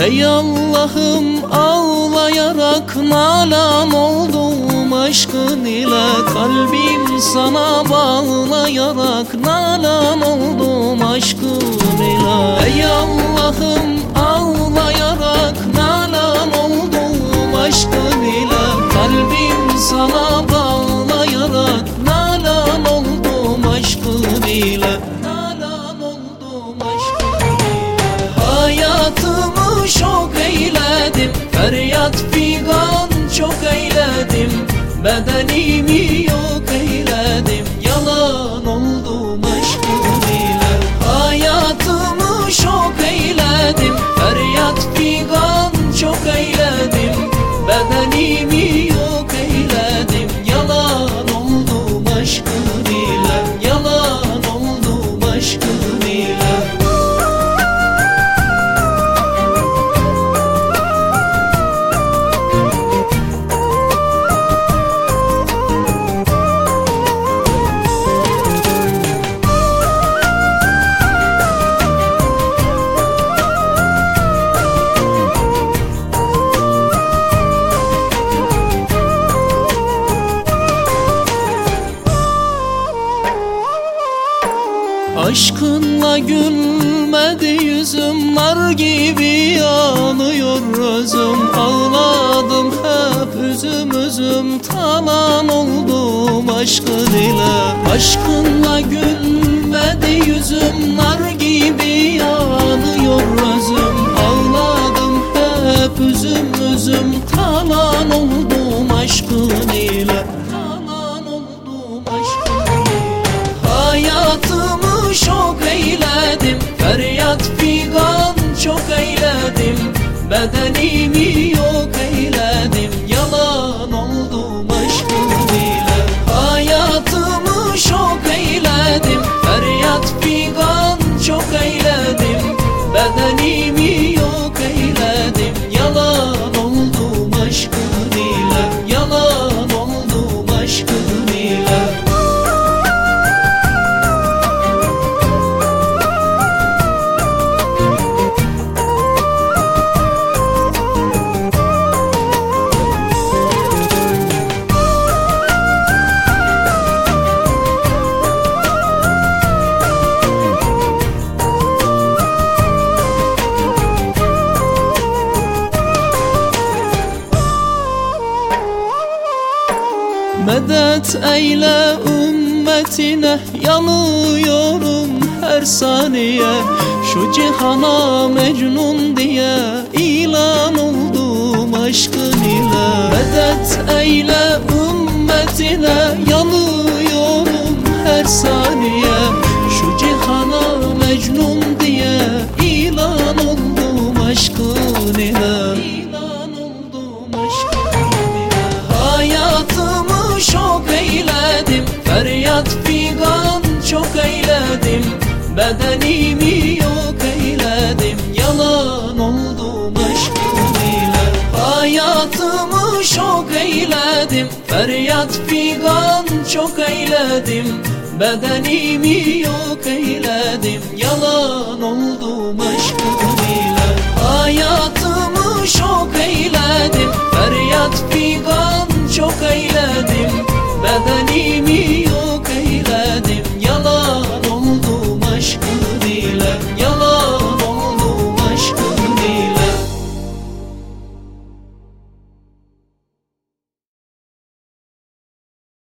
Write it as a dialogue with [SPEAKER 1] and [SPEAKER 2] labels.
[SPEAKER 1] Ey Allah'ım ağlayarak nalan oldum. Aşkın ile Kalbim sana bağlayarak nalan oldum. Aşkın ile Bedenimi Aşkınla gülmedi yüzüm Nar gibi yanıyor özüm. Ağladım hep üzüm üzüm. Talan oldum aşkın ile. Aşkınla gülmedi yüzüm Nar Bedenimi yok Medet eyle ümmetine yanıyorum her saniye. Şu cihana mecnun diye ilan oldum aşkın ile. Medet eyle ümmetine yanıyorum Bedenimi yok eyledim. Yalan oldum aşkım ile Hayatımı şok eyledim. Feryat figan çok eyledim. Bedenimi yok eyledim. Yalan oldum aşkım ile Hayatımı şok eyledim. Feryat figan çok eyledim. Bedenimi